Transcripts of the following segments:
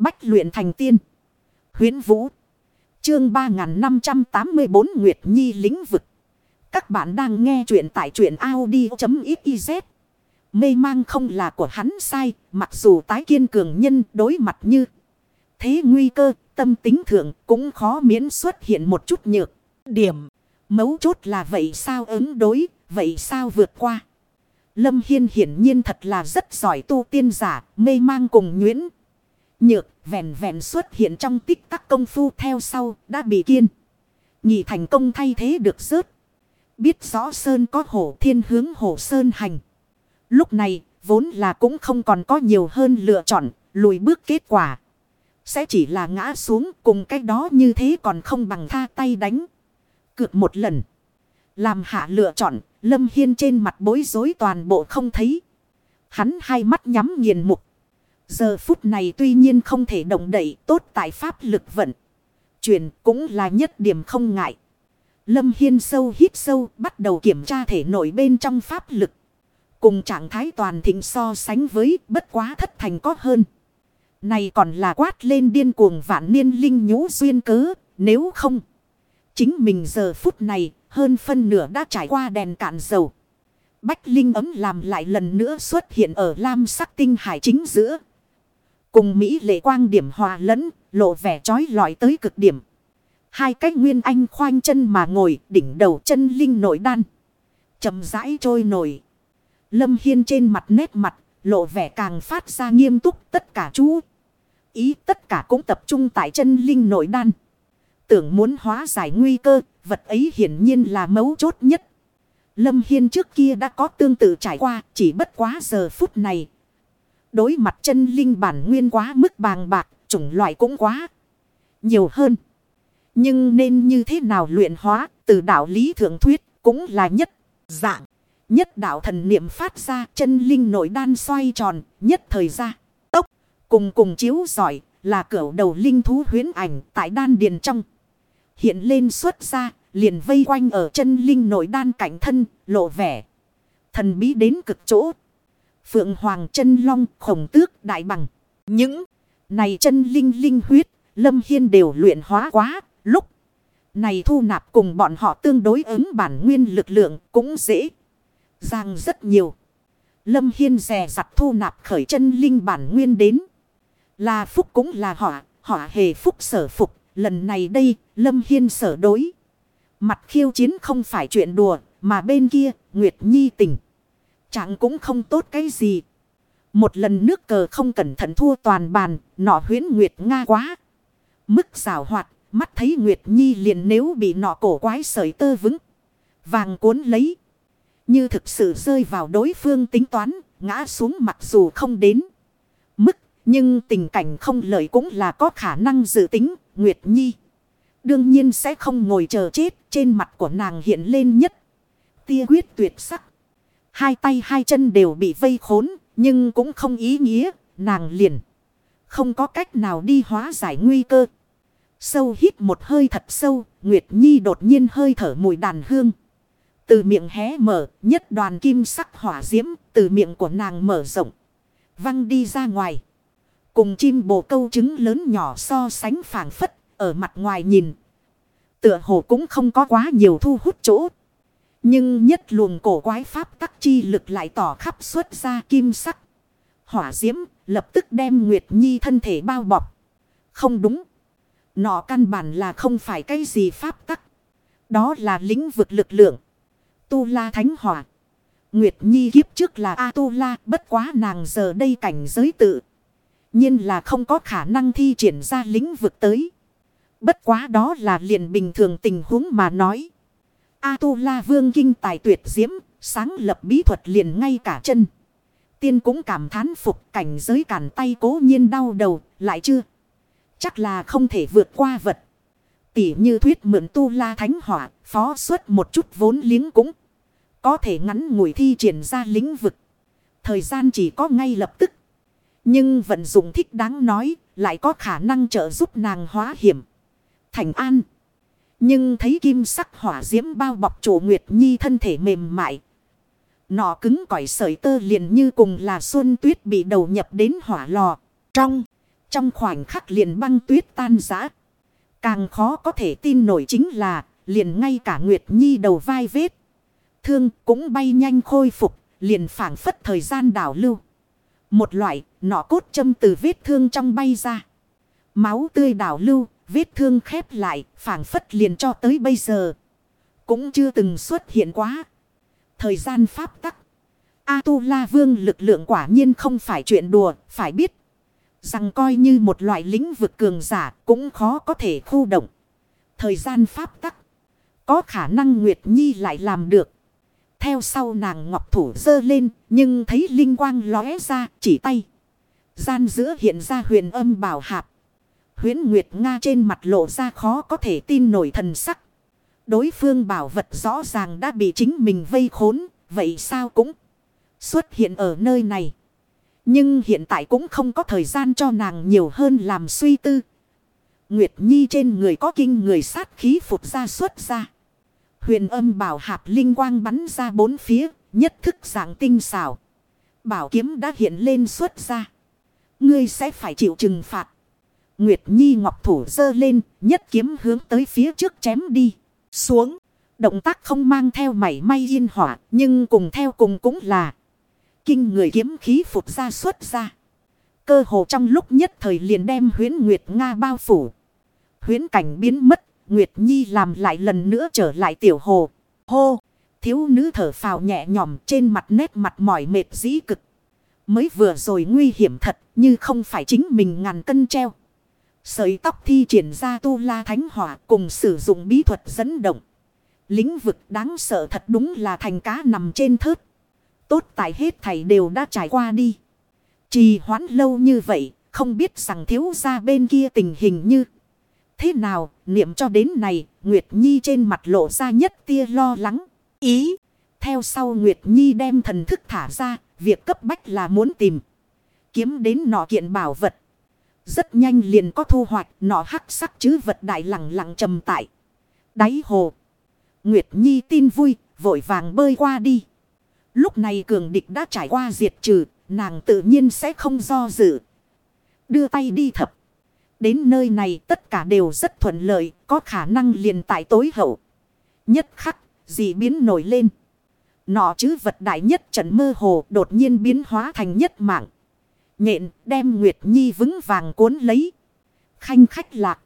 Bách luyện thành tiên. Huyến Vũ. Chương 3584 Nguyệt Nhi lĩnh vực. Các bạn đang nghe truyện tại truyện Audi.xyz. Mê mang không là của hắn sai. Mặc dù tái kiên cường nhân đối mặt như. Thế nguy cơ, tâm tính thượng cũng khó miễn xuất hiện một chút nhược. Điểm. Mấu chốt là vậy sao ứng đối. Vậy sao vượt qua. Lâm Hiên hiển nhiên thật là rất giỏi tu tiên giả. Mê mang cùng nhuyễn. Nhược, vẹn vẹn xuất hiện trong tích tắc công phu theo sau, đã bị kiên. Nhị thành công thay thế được rớt. Biết rõ Sơn có hổ thiên hướng hổ Sơn hành. Lúc này, vốn là cũng không còn có nhiều hơn lựa chọn, lùi bước kết quả. Sẽ chỉ là ngã xuống, cùng cái đó như thế còn không bằng tha tay đánh. Cược một lần. Làm hạ lựa chọn, Lâm Hiên trên mặt bối rối toàn bộ không thấy. Hắn hai mắt nhắm nghiền mục. Giờ phút này tuy nhiên không thể động đậy, tốt tại pháp lực vận. Chuyển cũng là nhất điểm không ngại. Lâm Hiên sâu hít sâu, bắt đầu kiểm tra thể nội bên trong pháp lực. Cùng trạng thái toàn thịnh so sánh với, bất quá thất thành có hơn. Này còn là quát lên điên cuồng vạn niên linh nhũ duyên cớ. Nếu không. Chính mình giờ phút này, hơn phân nửa đã trải qua đèn cạn dầu. Bách Linh ấm làm lại lần nữa xuất hiện ở lam sắc tinh hải chính giữa. Cùng Mỹ lệ quang điểm hòa lẫn, lộ vẻ trói lọi tới cực điểm. Hai cách nguyên anh khoanh chân mà ngồi đỉnh đầu chân linh nội đan. chậm rãi trôi nổi. Lâm Hiên trên mặt nét mặt, lộ vẻ càng phát ra nghiêm túc tất cả chú. Ý tất cả cũng tập trung tại chân linh nội đan. Tưởng muốn hóa giải nguy cơ, vật ấy hiển nhiên là mấu chốt nhất. Lâm Hiên trước kia đã có tương tự trải qua, chỉ bất quá giờ phút này. Đối mặt chân linh bản nguyên quá mức bàng bạc, chủng loại cũng quá nhiều hơn. Nhưng nên như thế nào luyện hóa, từ đạo lý thượng thuyết, cũng là nhất dạng. Nhất đạo thần niệm phát ra, chân linh nội đan xoay tròn, nhất thời ra. Tốc, cùng cùng chiếu giỏi, là cửa đầu linh thú huyến ảnh tại đan điền trong. Hiện lên xuất ra, liền vây quanh ở chân linh nội đan cảnh thân, lộ vẻ. Thần bí đến cực chỗ. Phượng Hoàng chân long khổng tước đại bằng. Những này chân linh linh huyết, Lâm Hiên đều luyện hóa quá. Lúc này thu nạp cùng bọn họ tương đối ứng bản nguyên lực lượng cũng dễ. Giang rất nhiều. Lâm Hiên rè rặt thu nạp khởi chân linh bản nguyên đến. Là phúc cũng là họ, họ hề phúc sở phục. Lần này đây, Lâm Hiên sở đối. Mặt khiêu chiến không phải chuyện đùa, mà bên kia, Nguyệt Nhi tình. Chẳng cũng không tốt cái gì. Một lần nước cờ không cẩn thận thua toàn bàn, nọ huyến Nguyệt Nga quá. Mức xảo hoạt, mắt thấy Nguyệt Nhi liền nếu bị nọ cổ quái sợi tơ vững. Vàng cuốn lấy. Như thực sự rơi vào đối phương tính toán, ngã xuống mặc dù không đến. Mức, nhưng tình cảnh không lợi cũng là có khả năng dự tính, Nguyệt Nhi. Đương nhiên sẽ không ngồi chờ chết, trên mặt của nàng hiện lên nhất. Tia quyết tuyệt sắc. Hai tay hai chân đều bị vây khốn, nhưng cũng không ý nghĩa, nàng liền. Không có cách nào đi hóa giải nguy cơ. Sâu hít một hơi thật sâu, Nguyệt Nhi đột nhiên hơi thở mùi đàn hương. Từ miệng hé mở, nhất đoàn kim sắc hỏa diễm, từ miệng của nàng mở rộng. Văng đi ra ngoài. Cùng chim bồ câu trứng lớn nhỏ so sánh phảng phất, ở mặt ngoài nhìn. Tựa hồ cũng không có quá nhiều thu hút chỗ. Nhưng nhất luồng cổ quái pháp tắc chi lực lại tỏ khắp xuất ra kim sắc. Hỏa diễm lập tức đem Nguyệt Nhi thân thể bao bọc. Không đúng. Nọ căn bản là không phải cái gì pháp tắc. Đó là lĩnh vực lực lượng. Tu La Thánh Hỏa. Nguyệt Nhi kiếp trước là A-tu-la, bất quá nàng giờ đây cảnh giới tự. nhiên là không có khả năng thi triển ra lĩnh vực tới. Bất quá đó là liền bình thường tình huống mà nói. A-tu-la vương kinh tài tuyệt diễm, sáng lập bí thuật liền ngay cả chân. Tiên cũng cảm thán phục cảnh giới cản tay cố nhiên đau đầu, lại chưa. Chắc là không thể vượt qua vật. Tỉ như thuyết mượn tu la thánh hỏa, phó suốt một chút vốn liếng cũng. Có thể ngắn ngủi thi triển ra lĩnh vực. Thời gian chỉ có ngay lập tức. Nhưng vận dụng thích đáng nói, lại có khả năng trợ giúp nàng hóa hiểm. Thành an. Nhưng thấy kim sắc hỏa diễm bao bọc chủ Nguyệt Nhi thân thể mềm mại. Nọ cứng cỏi sợi tơ liền như cùng là xuân tuyết bị đầu nhập đến hỏa lò. Trong Trong khoảnh khắc liền băng tuyết tan rã. Càng khó có thể tin nổi chính là liền ngay cả Nguyệt Nhi đầu vai vết. Thương cũng bay nhanh khôi phục, liền phản phất thời gian đảo lưu. Một loại nọ cốt châm từ vết thương trong bay ra. Máu tươi đảo lưu, vết thương khép lại, phản phất liền cho tới bây giờ. Cũng chưa từng xuất hiện quá. Thời gian pháp tắc. A-tu-la vương lực lượng quả nhiên không phải chuyện đùa, phải biết. Rằng coi như một loại lĩnh vực cường giả cũng khó có thể khu động. Thời gian pháp tắc. Có khả năng Nguyệt Nhi lại làm được. Theo sau nàng ngọc thủ dơ lên nhưng thấy linh quang lóe ra chỉ tay. Gian giữa hiện ra huyền âm bảo hạp. Huyến Nguyệt Nga trên mặt lộ ra khó có thể tin nổi thần sắc. Đối phương bảo vật rõ ràng đã bị chính mình vây khốn. Vậy sao cũng xuất hiện ở nơi này. Nhưng hiện tại cũng không có thời gian cho nàng nhiều hơn làm suy tư. Nguyệt Nhi trên người có kinh người sát khí phục ra xuất ra. Huyền âm bảo hạp linh quang bắn ra bốn phía, nhất thức dạng tinh xảo. Bảo kiếm đã hiện lên xuất ra. Ngươi sẽ phải chịu trừng phạt. Nguyệt Nhi ngọc thủ dơ lên, nhất kiếm hướng tới phía trước chém đi. Xuống, động tác không mang theo mảy may yên hỏa, nhưng cùng theo cùng cũng là kinh người kiếm khí phục ra xuất ra. Cơ hồ trong lúc nhất thời liền đem huyến Nguyệt Nga bao phủ. Huyến cảnh biến mất, Nguyệt Nhi làm lại lần nữa trở lại tiểu hồ. Hô, thiếu nữ thở phào nhẹ nhõm trên mặt nét mặt mỏi mệt dĩ cực. Mới vừa rồi nguy hiểm thật như không phải chính mình ngàn cân treo. Sợi tóc thi triển ra tu la thánh hỏa cùng sử dụng bí thuật dẫn động. Lĩnh vực đáng sợ thật đúng là thành cá nằm trên thớt. Tốt tại hết thảy đều đã trải qua đi. Trì hoãn lâu như vậy, không biết rằng thiếu gia bên kia tình hình như. Thế nào, niệm cho đến này, Nguyệt Nhi trên mặt lộ ra nhất tia lo lắng. Ý, theo sau Nguyệt Nhi đem thần thức thả ra, việc cấp bách là muốn tìm. Kiếm đến nọ kiện bảo vật. Rất nhanh liền có thu hoạch nọ hắc sắc chứ vật đại lặng lặng trầm tại. Đáy hồ. Nguyệt Nhi tin vui, vội vàng bơi qua đi. Lúc này cường địch đã trải qua diệt trừ, nàng tự nhiên sẽ không do dự. Đưa tay đi thập. Đến nơi này tất cả đều rất thuận lợi, có khả năng liền tại tối hậu. Nhất khắc, dị biến nổi lên. Nọ chứ vật đại nhất trận mơ hồ đột nhiên biến hóa thành nhất mạng. Nhện đem Nguyệt Nhi vững vàng cuốn lấy. Khanh khách lạc.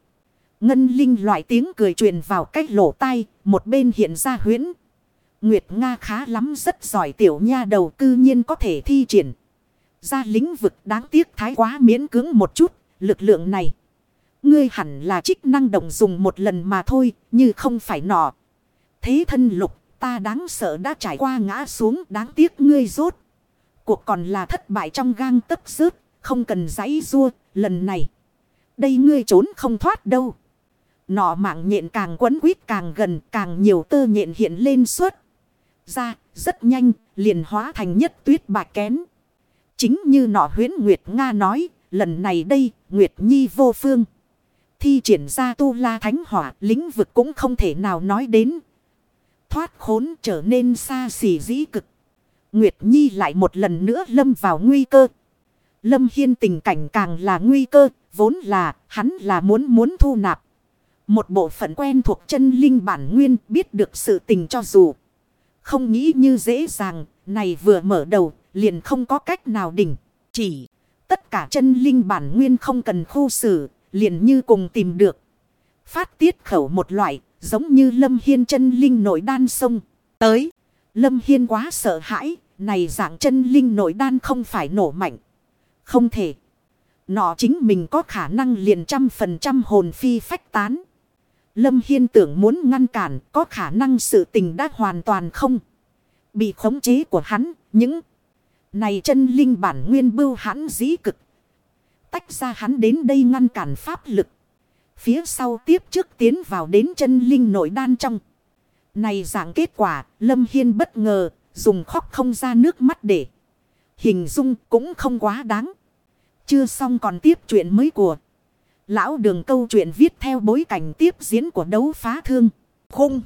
Ngân linh loại tiếng cười truyền vào cách lỗ tai, một bên hiện ra huyễn. Nguyệt Nga khá lắm rất giỏi tiểu nha đầu cư nhiên có thể thi triển. Ra lĩnh vực đáng tiếc thái quá miễn cưỡng một chút, lực lượng này. Ngươi hẳn là trích năng động dùng một lần mà thôi, như không phải nọ. Thế thân lục, ta đáng sợ đã trải qua ngã xuống đáng tiếc ngươi rốt. Cuộc còn là thất bại trong gang tấp rớt, không cần giấy rua, lần này. Đây ngươi trốn không thoát đâu. Nọ mạng nhện càng quấn quýt càng gần, càng nhiều tơ nhện hiện lên suốt. Ra, rất nhanh, liền hóa thành nhất tuyết bạc kén. Chính như nọ huyến Nguyệt Nga nói, lần này đây, Nguyệt Nhi vô phương thi triển ra tu la thánh hỏa, lĩnh vực cũng không thể nào nói đến. Thoát khốn trở nên xa xỉ dĩ cực. Nguyệt Nhi lại một lần nữa lâm vào nguy cơ. Lâm Hiên tình cảnh càng là nguy cơ, vốn là hắn là muốn muốn thu nạp. Một bộ phận quen thuộc chân linh bản nguyên biết được sự tình cho dù. Không nghĩ như dễ dàng, này vừa mở đầu, liền không có cách nào đỉnh. Chỉ, tất cả chân linh bản nguyên không cần khu xử, liền như cùng tìm được. Phát tiết khẩu một loại, giống như Lâm Hiên chân linh nội đan sông. Tới, Lâm Hiên quá sợ hãi, này dạng chân linh nội đan không phải nổ mạnh. Không thể. Nọ chính mình có khả năng liền trăm phần trăm hồn phi phách tán. Lâm Hiên tưởng muốn ngăn cản, có khả năng sự tình đã hoàn toàn không. Bị khống chế của hắn, những này chân linh bản nguyên bưu hắn dĩ cực tách ra hắn đến đây ngăn cản pháp lực. Phía sau tiếp trước tiến vào đến chân linh nội đan trong. Này dạng kết quả, Lâm Hiên bất ngờ, dùng khóc không ra nước mắt để. Hình dung cũng không quá đáng. Chưa xong còn tiếp chuyện mới của. Lão đường câu chuyện viết theo bối cảnh tiếp diễn của đấu phá thương. Khung.